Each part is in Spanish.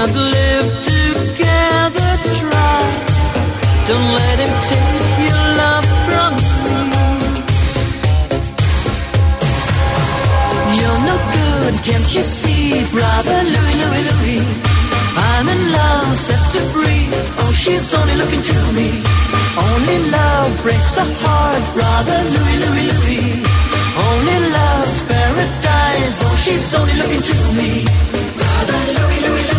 not live together, try. Don't let him take your love from you. You're no good, can't you see, brother Louie, Louie, Louie? I'm in love, set to free. Oh, she's only looking to me. Only love breaks a heart, brother Louie, Louie, Louie. Only love's paradise. Oh, she's only looking to me. Brother Louie, Louie.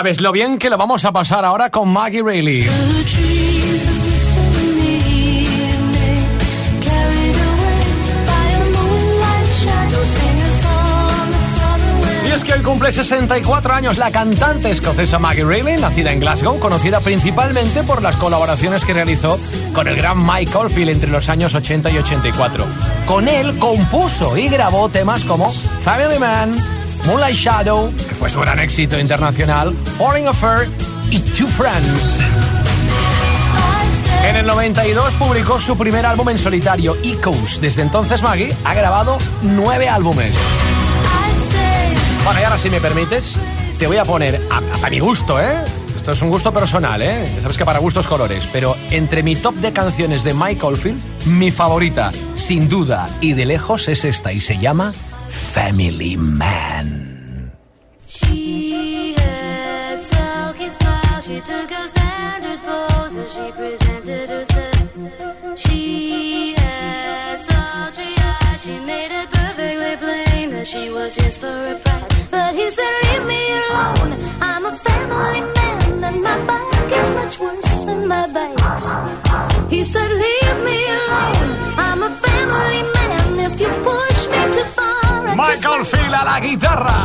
Sabes lo bien que lo vamos a pasar ahora con Maggie Reilly. Y es que hoy cumple 64 años la cantante escocesa Maggie Reilly, nacida en Glasgow, conocida principalmente por las colaboraciones que realizó con el gran Mike Oldfield entre los años 80 y 84. Con él compuso y grabó temas como Family Man, Moonlight Shadow, fue su gran éxito internacional, Foreign Affair y Two Friends. En el 92 publicó su primer álbum en solitario, Echoes. Desde entonces Maggie ha grabado nueve álbumes. Bueno, y ahora si me permites, te voy a poner, a, mi gusto, ¿eh? Esto es un gusto personal, ¿eh? Sabes que para gustos colores, pero entre mi top de canciones de Mike Oldfield, mi favorita, sin duda y de lejos, es esta y se llama Family Man. She had silky smile. She took a standard pose as she presented herself. She had sultry eyes. She made it perfectly plain that she was his for a price. But he said, "Leave me alone. I'm a family man, and my bite is much worse than my bite." He said, "Leave me alone. I'm a family man. If you push me too far, I Mike Oldfield a la guitarra.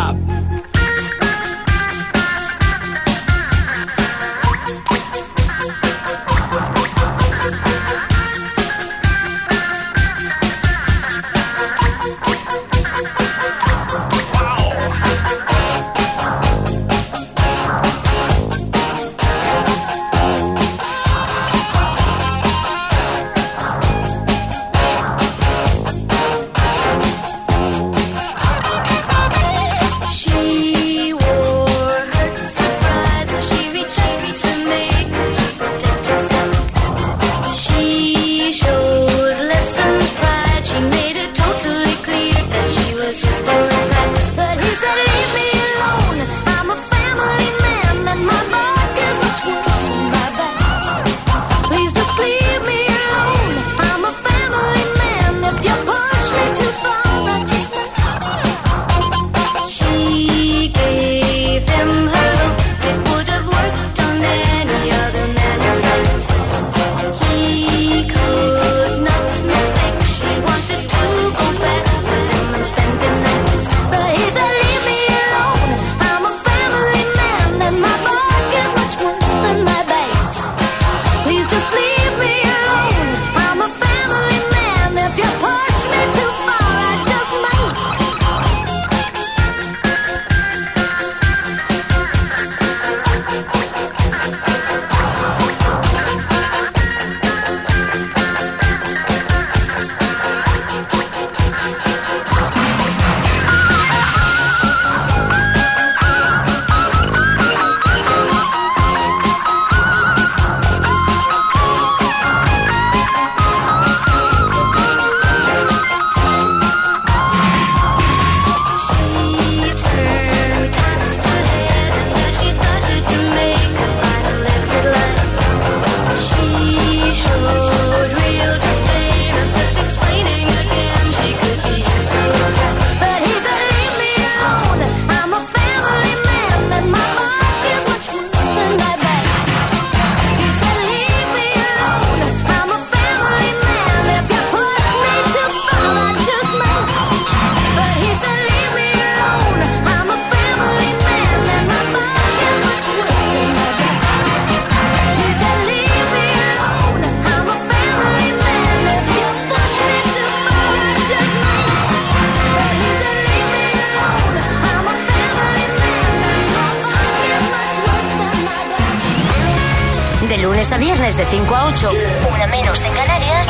Viernes de 5 a 8, una menos en Canarias.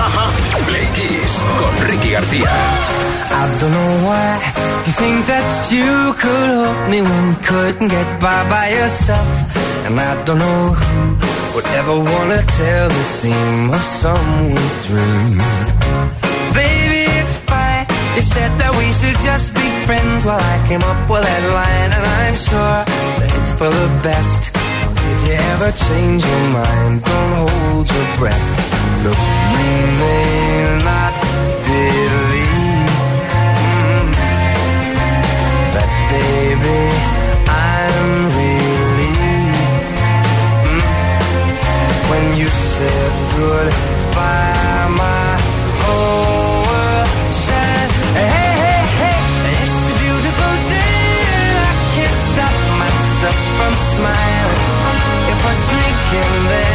Play Kiss con Ricky García. I don't know why you think that you could help me when you couldn't get by by yourself. And I don't know who would ever wanna tell the seam of someone's dream. Baby, it's fine. You said that we should just be friends. Well, I came up with that line, and I'm sure that it's for the best. If you ever change your mind, don't hold your breath. Look, you may not believe mm, that, baby, I'm relieved mm, when you said goodbye. My whole world shined. Hey, hey, hey, it's a beautiful day. I can't stop myself from smiling in there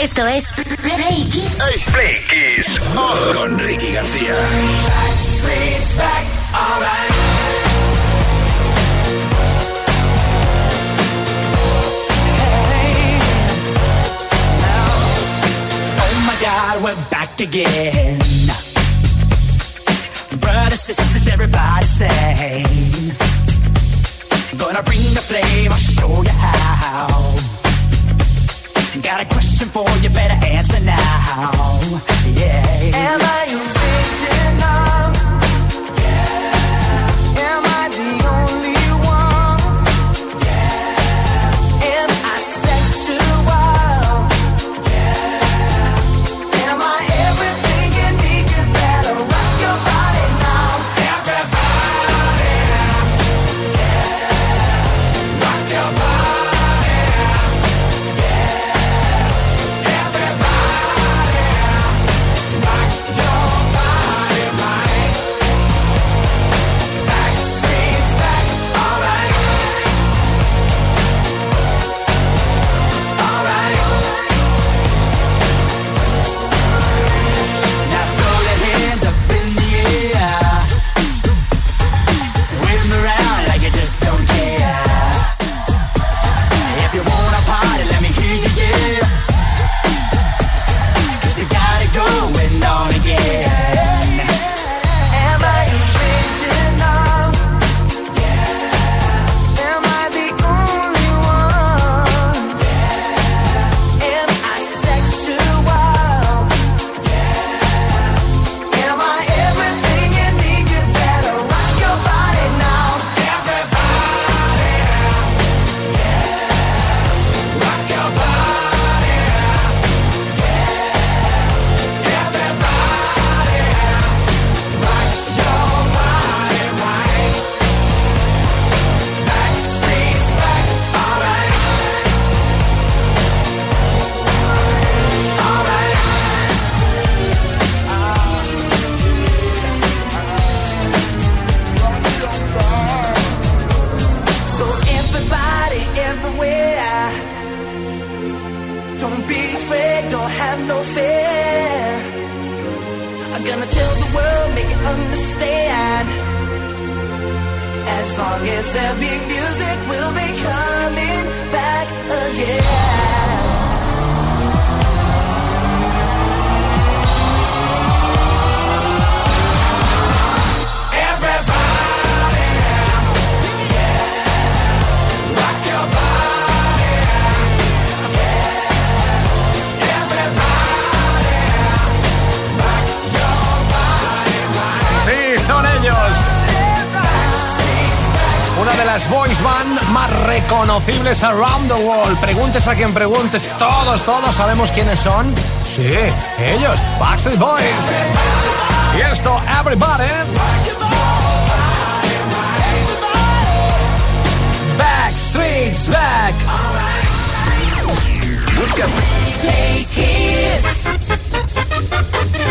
Esto es Play Kiss. Play Kiss con Ricky García. Oh my God, we're back again. Brothers, sisters, everybody sing. Gonna bring the flame, I'll show you how. Got a question for you, better answer now. Yeah. Am I original? Have no fear. I'm gonna tell the world, make it understand. As long as there be music, we'll be coming back again. Las boys band más reconocibles around the world. Preguntes a quien preguntes, todos, todos sabemos quiénes son. Sí, ellos, Backstreet Boys. Y esto, Everybody. Backstreet's back. Busca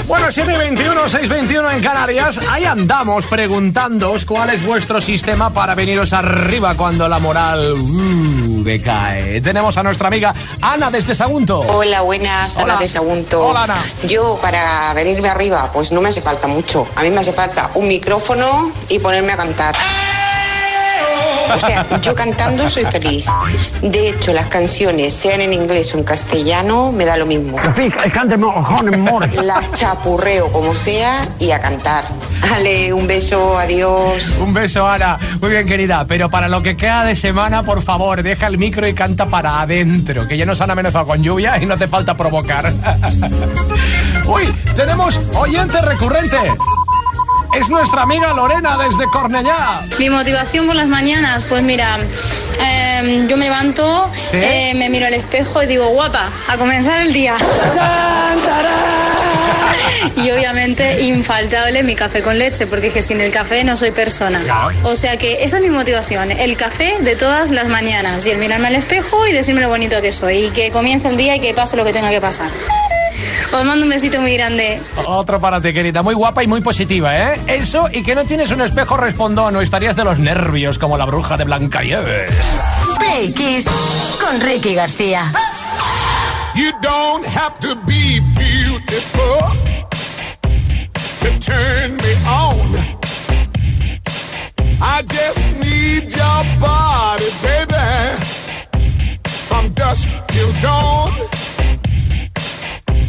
Bueno, 7 y 21, 6 21 en Canarias. Ahí andamos preguntándoos cuál es vuestro sistema para veniros arriba cuando la moral uh, decae. Tenemos a nuestra amiga Ana desde Sagunto. Hola, buenas, Hola. Ana de Sagunto. Hola, Ana. Yo, para venirme arriba, pues no me hace falta mucho. A mí me hace falta un micrófono y ponerme a cantar. O sea, yo cantando soy feliz. De hecho, las canciones, sean en inglés o en castellano, me da lo mismo. Las chapurreo como sea y a cantar. Ale, un beso, adiós. Un beso, Ana. Muy bien, querida. Pero para lo que queda de semana, por favor, deja el micro y canta para adentro, que ya nos han amenazado con lluvia y no te falta provocar. Uy, tenemos oyente recurrente. Es nuestra amiga Lorena desde Cornellá. Mi motivación por las mañanas, pues mira, em, yo me levanto, ¿Sí? eh, me miro al espejo y digo, guapa, a comenzar el día. y obviamente, infaltable mi café con leche, porque es que sin el café no soy persona. O sea que esa es mi motivación, el café de todas las mañanas y el mirarme al espejo y decirme lo bonito que soy y que comience el día y que pase lo que tenga que pasar. Os mando un besito muy grande. Otro para ti, querida. Muy guapa y muy positiva, ¿eh? Eso y que no tienes un espejo respondón o estarías de los nervios como la bruja de Blancanieves. Play Kiss con Ricky García. You don't have to be beautiful to turn me on. I just need your body, baby, from dusk till dawn.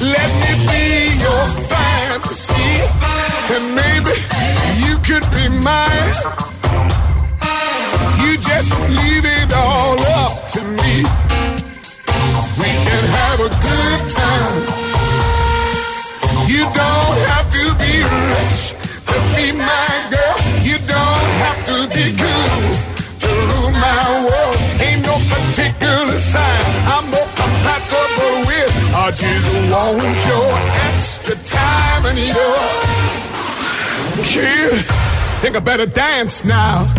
Let me be your fantasy, and maybe you could be mine. You just leave it all up to me. We can have a good time. You don't have to be rich to be my I just want your extra time and your kid. Think I better dance now.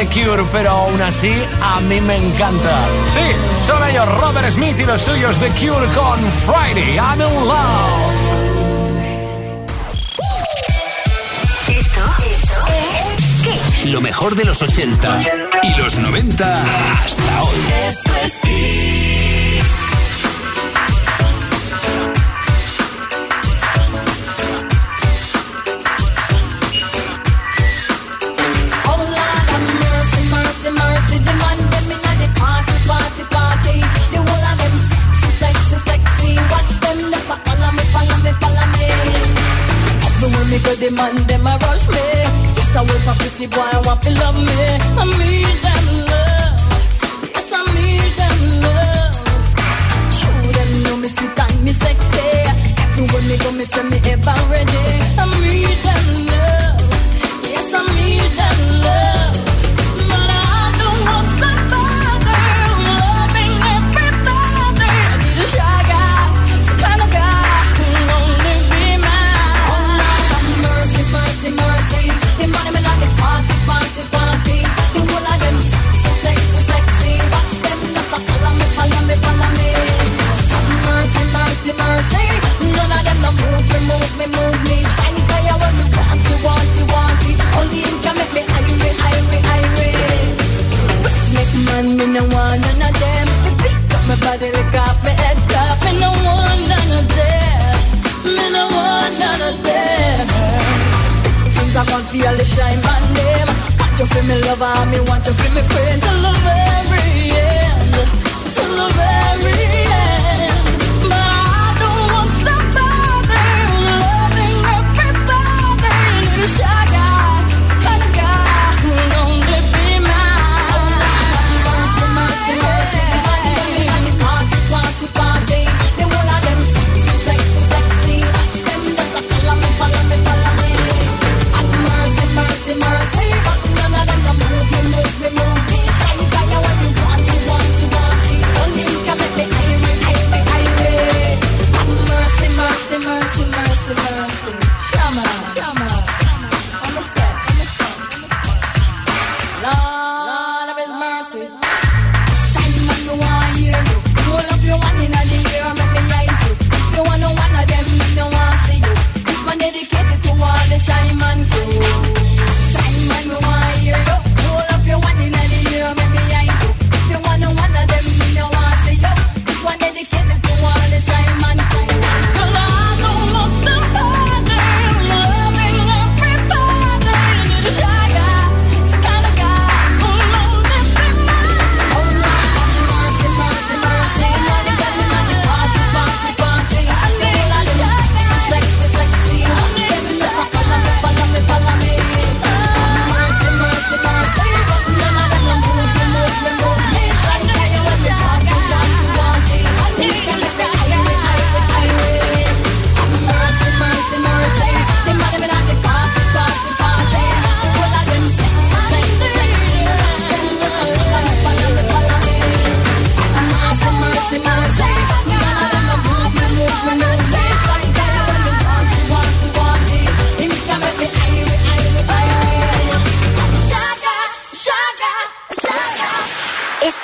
The Cure, pero aún así a mí me encanta. Sí, son ellos Robert Smith y los suyos The Cure con Friday I'm in Love. Esto, es. Lo mejor de los 80 y los 90 hasta hoy. Esto es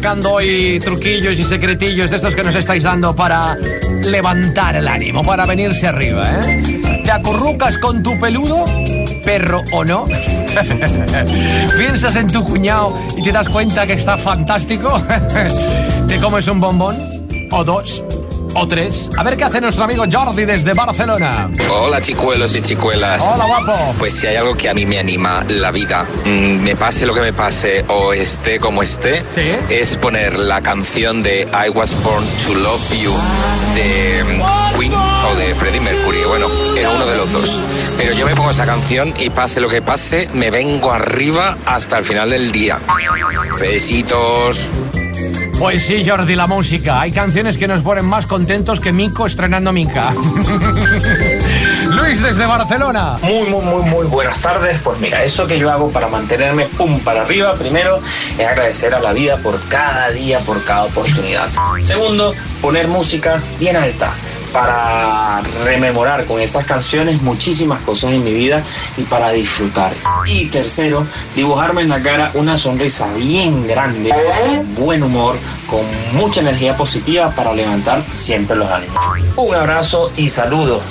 Sacando hoy truquillos y secretillos de estos que nos estáis dando para levantar el ánimo, para venirse arriba, ¿eh? ¿Te acurrucas con tu peludo, perro o no? ¿Piensas en tu cuñado y te das cuenta que está fantástico? ¿Te comes un bombón? ¿O dos? ¿O tres? A ver qué hace nuestro amigo Jordi desde Barcelona. Hola chicuelos y chicuelas. Hola, guapo. Pues si hay algo que a mí me anima, la vida, mm, me pase lo que me pase o esté como esté, Sí. es poner la canción de I Was Born to Love You de mm, Queen o de Freddie Mercury. Bueno, era uno de los dos. Pero yo me pongo esa canción y pase lo que pase, me vengo arriba hasta el final del día. Besitos. Pues sí, Jordi, la música. Hay canciones que nos ponen más contentos que Mico estrenando Mica. Luis desde Barcelona. Muy, muy, muy, muy buenas tardes. Pues mira, eso que yo hago para mantenerme pum para arriba, primero, es agradecer a la vida por cada día, por cada oportunidad. Segundo, poner música bien alta para rememorar con esas canciones muchísimas cosas en mi vida y para disfrutar. Y tercero, dibujarme en la cara una sonrisa bien grande, buen humor, con mucha energía positiva para levantar siempre los ánimos. Un abrazo y saludos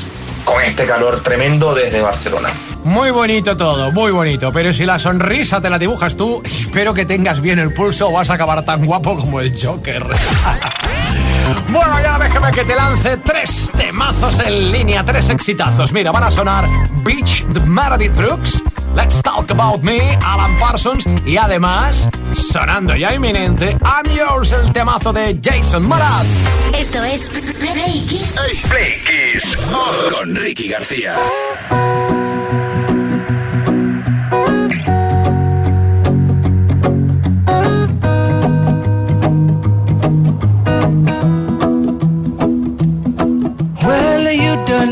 con este calor tremendo desde Barcelona. Muy bonito todo, muy bonito. Pero si la sonrisa te la dibujas tú, espero que tengas bien el pulso o vas a acabar tan guapo como el Joker. bueno, ya déjame que te lance tres temazos en línea, tres exitazos. Mira, van a sonar Beach de Meredith Brooks, Let's Talk About Me, Alan Parsons y además, sonando ya inminente, I'm Yours, el temazo de Jason Mraz. Esto es Play Kiss. Play Kiss con Ricky García.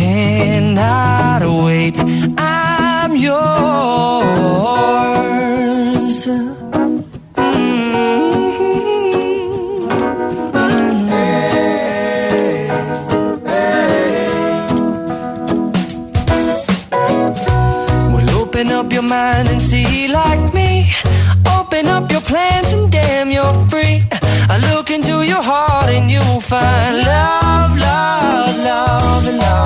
cannot wait. I'm yours. Mm-hmm. Well, open up your mind and see like me. Open up your plans and damn, you're free. I look into your heart and you'll find love,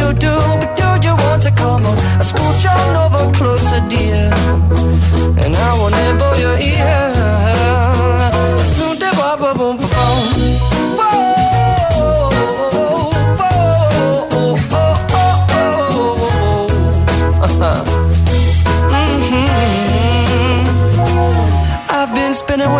Do do but do you want to come on? I scooch on over closer, dear, and I will nibble your ear.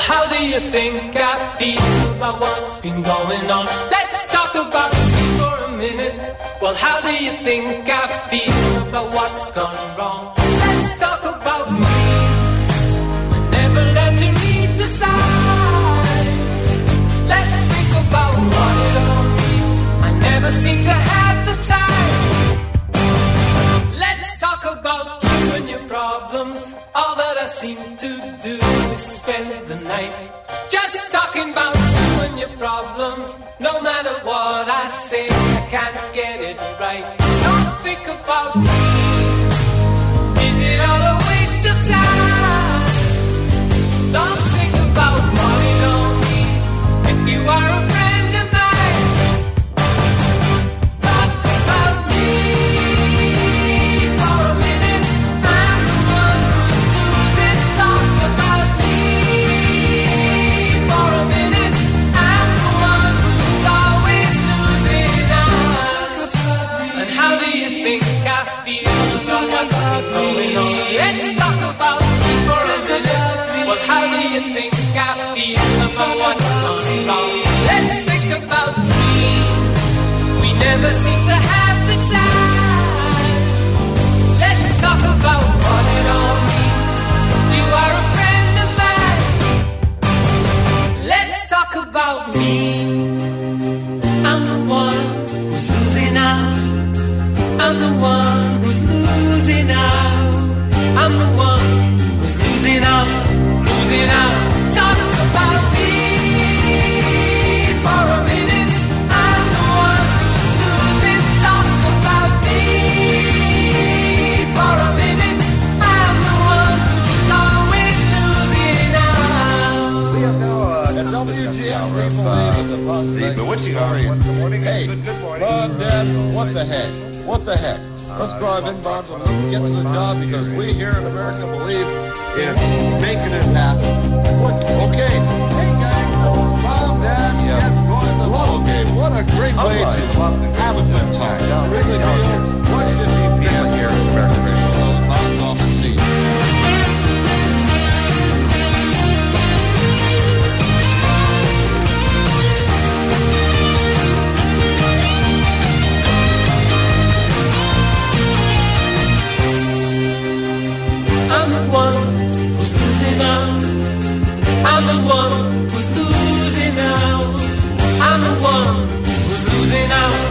How do you think I feel about what's been going on? Let's talk about me for a minute. Well, how do you think I feel about what's gone wrong? Let's talk about me. Never learned to read the signs. Let's think about what it all means. I never seem to have the time. Let's talk about you and your problems. All that I seem never see the heck? Let's uh, drive inbound and let's get to the job because we here in America believe in making it happen. Okay. Hey, guys. Mom, Dad, yes, going to the ball game. What a great way to have a good time. Really do. The one who's losing out. I'm the one who's losing out,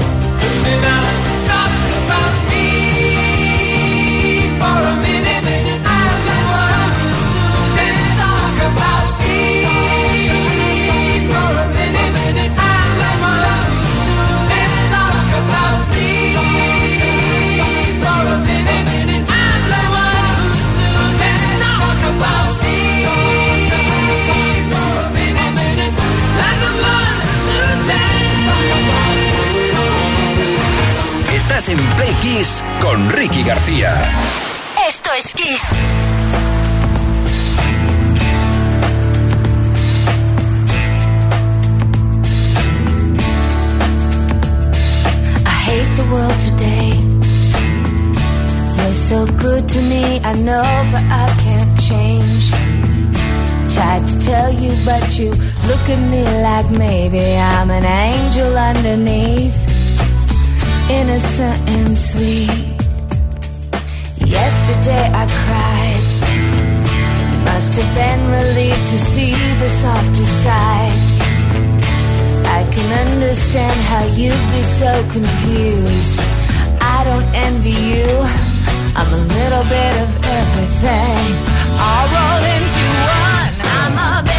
Estás en Play Kiss con Ricky García. Esto es Kiss. I hate the world today. You're so good to me, I know, but I can't change. Tried to tell you, but you look at me like maybe I'm an angel underneath. Innocent and sweet. Yesterday I cried. You must have been relieved to see the softer side. I can understand how you'd be so confused. I don't envy you. I'm a little bit of everything. All rolled into one. I'm a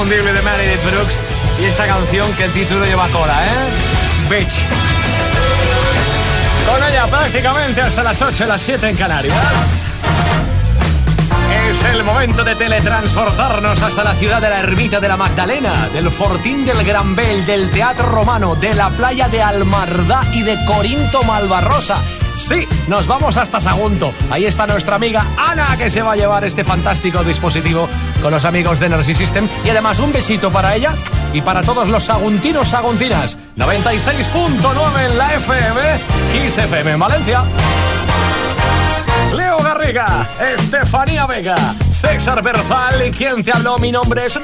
inconfundible de Meredith Brooks y esta canción que el título lleva cola, ¿eh? Bitch. Con ella prácticamente hasta las 8, las 7 en Canarias. Es el momento de teletransportarnos hasta la ciudad de la Ermita de la Magdalena, del Fortín del Gran Bel, del Teatro Romano, de la playa de Almardá y de Corinto Malvarrosa Sí, nos vamos hasta Sagunto. Ahí está nuestra amiga Ana que se va a llevar este fantástico dispositivo con los amigos de Energy System. Y además un besito para ella y para todos los saguntinos, saguntinas. 96.9 en la FM, 15 FM en Valencia. Leo Garriga, Estefanía Vega, César Berzal y quien te habló, mi nombre es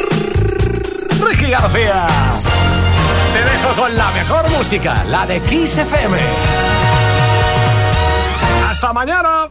Ricky García. Te dejo con la mejor música, la de Kiss FM. ¡Hasta mañana!